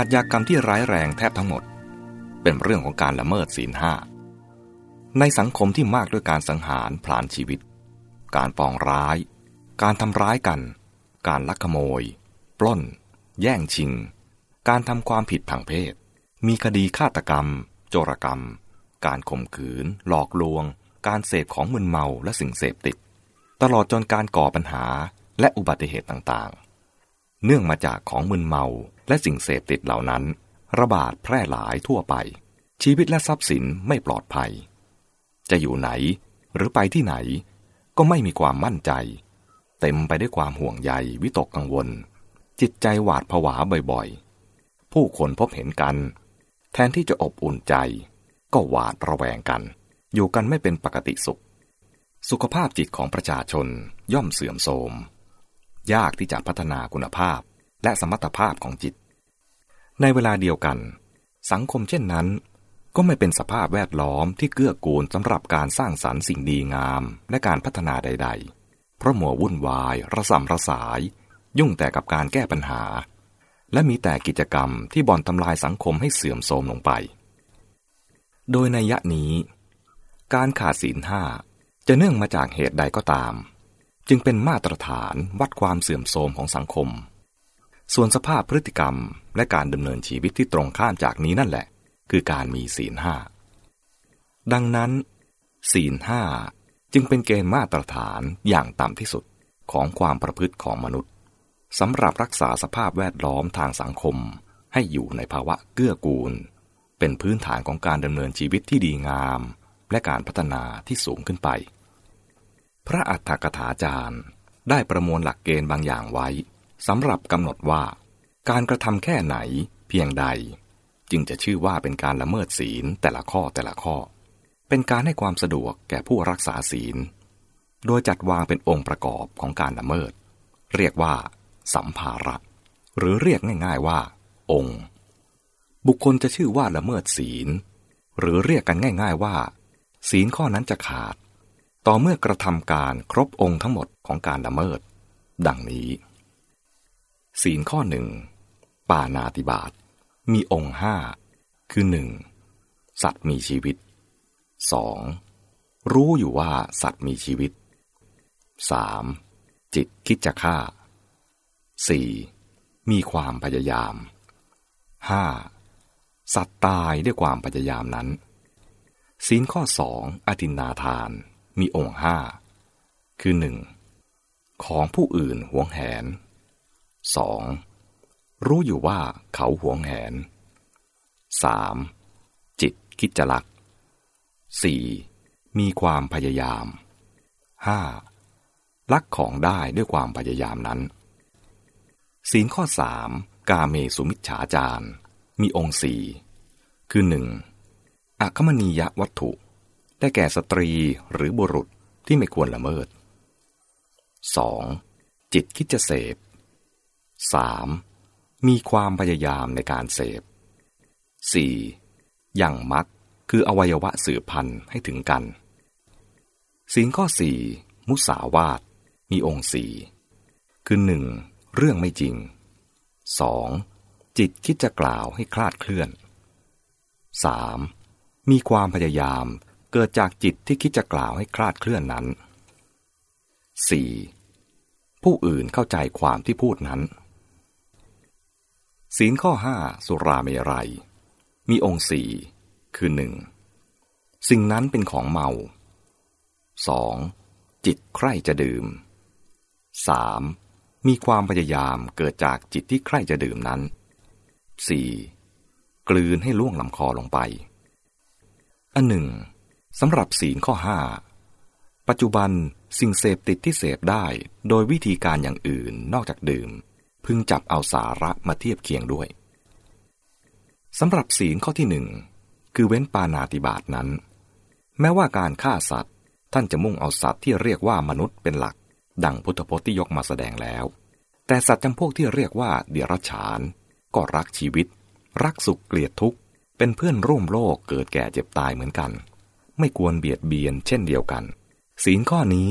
อาชญากรรมที่ร้ายแรงแทบทั้งหมด เป็นเรื่องของการละเมิดศีลห้า ในสังคมที่มากด้วยการสังหารผลาญชีวิต การปองร้าย การทำร้ายกัน การลักขโมย ปล้น แย่งชิง การทำความผิดทางเพศ มีคดีฆาตกรรม โจรกรรม การข่มขืน หลอกลวง การเสพของมึนเมาและสิ่งเสพติด ตลอดจนการก่อปัญหาและอุบัติเหตุต่างๆ เนื่องมาจากของมึนเมา และสิ่งเสพติดเหล่านั้น ระบาดแพร่หลายทั่วไป ชีวิตและทรัพย์สินไม่ปลอดภัย จะอยู่ไหนหรือไปที่ไหน ก็ไม่มีความมั่นใจ เต็มไปด้วยความห่วงใยวิตกกังวล จิตใจหวาดผวาบ่อยๆ ผู้คนพบเห็นกัน แทนที่จะอบอุ่นใจ ก็หวาดระแวงกัน อยู่กันไม่เป็นปกติสุข สุขภาพจิตของประชาชนย่อมเสื่อมโทรมยากที่จะพัฒนาคุณภาพและสมรรถภาพของจิต ในเวลาเดียวกัน สังคมเช่นนั้น ก็ไม่เป็นสภาพแวดล้อมที่เกื้อกูลสำหรับการสร้างสรรค์สิ่งดีงามและการพัฒนาใด ๆ เพราะหมัววุ่นวาย ระสำระสาย ยุ่งแต่กับการแก้ปัญหา และมีแต่กิจกรรมที่บ่อนทำลายสังคมให้เสื่อมโทรมลงไป โดยในยะนี้ การขาดศีลห้าจะเนื่องมาจากเหตุใดก็ตาม จึงเป็นมาตรฐานวัดความเสื่อมโทรมของสังคม ส่วนสภาพพฤติกรรมและการดำเนินชีวิตที่ตรงข้ามจากนี้นั่นแหละ คือการมีศีลห้าดังนั้น ศีลห้าจึงเป็นเกณฑ์มาตรฐานอย่างต่ำที่สุดของความประพฤติของมนุษย์สำหรับรักษาสภาพแวดล้อมทางสังคมให้อยู่ในภาวะเกื้อกูล เป็นพื้นฐานของการดำเนินชีวิตที่ดีงาม และการพัฒนาที่สูงขึ้นไป พระอัฏฐกถาจารย์ได้ประมวลหลักเกณฑ์บางอย่างไว้ สำหรับกำหนดว่า การกระทำแค่ไหนเพียงใด จึงจะชื่อว่าเป็นการละเมิดศีลแต่ละข้อแต่ละข้อ เป็นการให้ความสะดวกแก่ผู้รักษาศีล โดยจัดวางเป็นองค์ประกอบของการละเมิด เรียกว่า สัมภาระ หรือเรียกง่าย ๆว่า องค์ บุคคลจะชื่อว่าละเมิดศีล หรือเรียกกันง่าย ๆว่า ศีลข้อนั้นจะขาด ต่อเมื่อกระทำการครบองค์ทั้งหมดของการละเมิด ดังนี้ ศีลข้อหนึ่งปานาติบาตมีองค์ห้าคือหนึ่งสัตว์มีชีวิตสองรู้อยู่ว่าสัตว์มีชีวิตสามจิตคิดจะฆ่าสี่มีความพยายามห้าสัตว์ตายด้วยความพยายามนั้นศีลข้อสองอตินนาทานมีองค์ห้าคือหนึ่งของผู้อื่นหวงแหน 2. รู้อยู่ว่าเขาหวงแหน 3. จิตคิดจะลัก 4. มีความพยายาม 5. ลักของได้ด้วยความพยายามนั้น ศีลข้อสามกาเมสุมิชฉาจารมีองค์สี่คือหนึ่งอัคมณียวัตถุ ได้แก่สตรีหรือบุรุษที่ไม่ควรละเมิด 2. จิตคิดจะเสพ 3. มีความพยายามในการเสพ 4. อย่างมักคืออวัยวะสืบพันธุ์ให้ถึงกันศีลข้อสี่มุสาวาตมีองค์สี่คือหนึ่งเรื่องไม่จริง 2. จิตคิดจะกล่าวให้คลาดเคลื่อน 3. มีความพยายามเกิดจากจิตที่คิดจะกล่าวให้คลาดเคลื่อนนั้น 4. ผู้อื่นเข้าใจความที่พูดนั้น ศีลข้อห้าสุราเมรัย มีองค์สี่คือหนึ่งสิ่งนั้นเป็นของเมาสองจิตใคร่จะดื่มสามมีความพยายามเกิดจากจิตที่ใคร่จะดื่มนั้นสี่กลืนให้ล่วงลำคอลงไป อันหนึ่งสำหรับศีลข้อห้าปัจจุบันสิ่งเสพติดที่เสพได้โดยวิธีการอย่างอื่นนอกจากดื่ม พึงจับเอาสาระมาเทียบเคียงด้วยสำหรับศีลข้อที่หนึ่งคือเว้นปานาติบาตนั้น แม้ว่าการฆ่าสัตว์ ท่านจะมุ่งเอาสัตว์ที่เรียกว่ามนุษย์เป็นหลัก ดังพุทธพจน์ที่ยกมาแสดงแล้ว แต่สัตว์จำพวกที่เรียกว่าเดียรฉาน ก็รักชีวิต รักสุขเกลียดทุกข์ เป็นเพื่อนร่วมโลกเกิดแก่เจ็บตายเหมือนกัน ไม่ควรเบียดเบียนเช่นเดียวกัน ศีลข้อนี้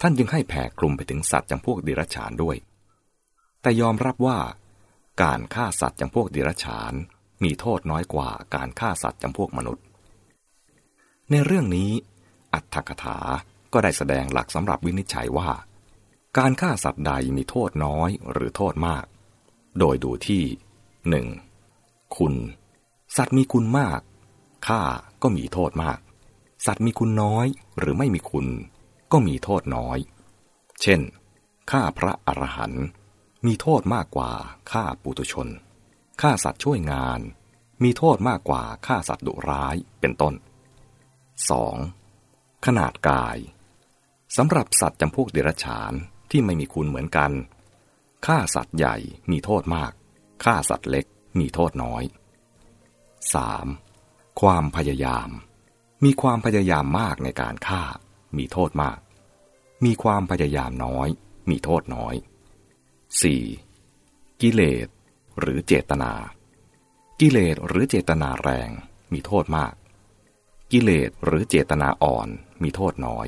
ท่านจึงให้แผ่กลุ่มไปถึงสัตว์จำพวกเดรัจฉานด้วย แต่ยอมรับว่าการฆ่าสัตว์จำพวกเดรัจฉาน มีโทษน้อยกว่าการฆ่าสัตว์จำพวกมนุษย์ ในเรื่องนี้ อัตถกถาก็ได้แสดงหลักสำหรับวินิจฉัยว่า การฆ่าสัตว์ใดมีโทษน้อยหรือโทษมาก โดยดูที่ 1. คุณ สัตว์มีคุณมากฆ่าก็มีโทษมาก สัตว์มีคุณน้อยหรือไม่มีคุณ ก็มีโทษน้อย เช่นฆ่าพระอรหันต์ มีโทษมากกว่าฆ่าปุตุชนฆ่าสัตว์ช่วยงาน มีโทษมากกว่าฆ่าสัตว์ดุร้ายเป็นต้น 2. ขนาดกายสำหรับสัตว์จำพวกเดรัจฉานที่ไม่มีคุณเหมือนกันฆ่าสัตว์ใหญ่มีโทษมากฆ่าสัตว์เล็กมีโทษน้อย 3. ความพยายาม มีความพยายามมากในการฆ่า มีโทษมาก มีความพยายามน้อย มีโทษน้อย 4. กิเลสหรือเจตนา กิเลสหรือเจตนาแรงมีโทษมาก กิเลสหรือเจตนาอ่อนมีโทษน้อย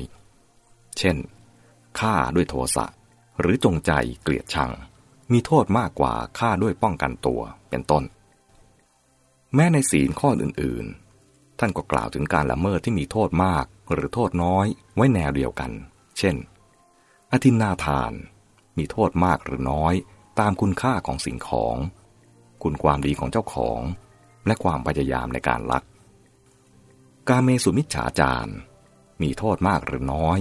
เช่นฆ่าด้วยโทสะหรือจงใจเกลียดชัง มีโทษมากกว่าฆ่าด้วยป้องกันตัวเป็นต้น แม้ในศีลข้ออื่นๆ ท่านก็กล่าวถึงการละเมิดที่มีโทษมากหรือโทษน้อยไว้แนวเดียวกัน เช่น อธินาทาน มีโทษมากหรือน้อยตามคุณค่าของสิ่งของ คุณความดีของเจ้าของ และความพยายามในการลัก การเมสุมิจฉาจารมีโทษมากหรือน้อย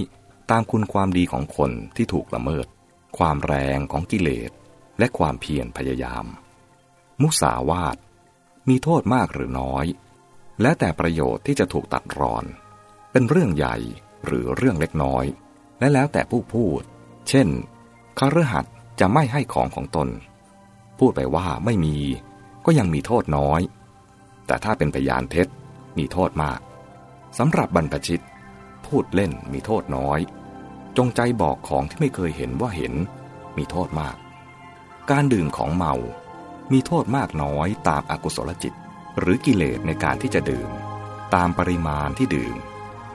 ตามคุณความดีของคนที่ถูกละเมิด ความแรงของกิเลส และความเพียรพยายาม มุสาวาทมีโทษมากหรือน้อย และแต่ประโยชน์ที่จะถูกตัดรอน เป็นเรื่องใหญ่หรือเรื่องเล็กน้อย และแล้วแต่ผู้พูด เช่น คฤหัสจะไม่ให้ของของตน พูดไปว่าไม่มีก็ยังมีโทษน้อย แต่ถ้าเป็นพยานเท็จมีโทษมากสำหรับบรรพชิต พูดเล่นมีโทษน้อย จงใจบอกของที่ไม่เคยเห็นว่าเห็น มีโทษมาก การดื่มของเมา มีโทษมากน้อยตามอากุศลจิต หรือกิเลสในการที่จะดื่ม ตามปริมาณที่ดื่ม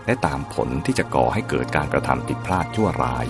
และตามผลที่จะก่อให้เกิดการกระทำผิดพลาดชั่วร้าย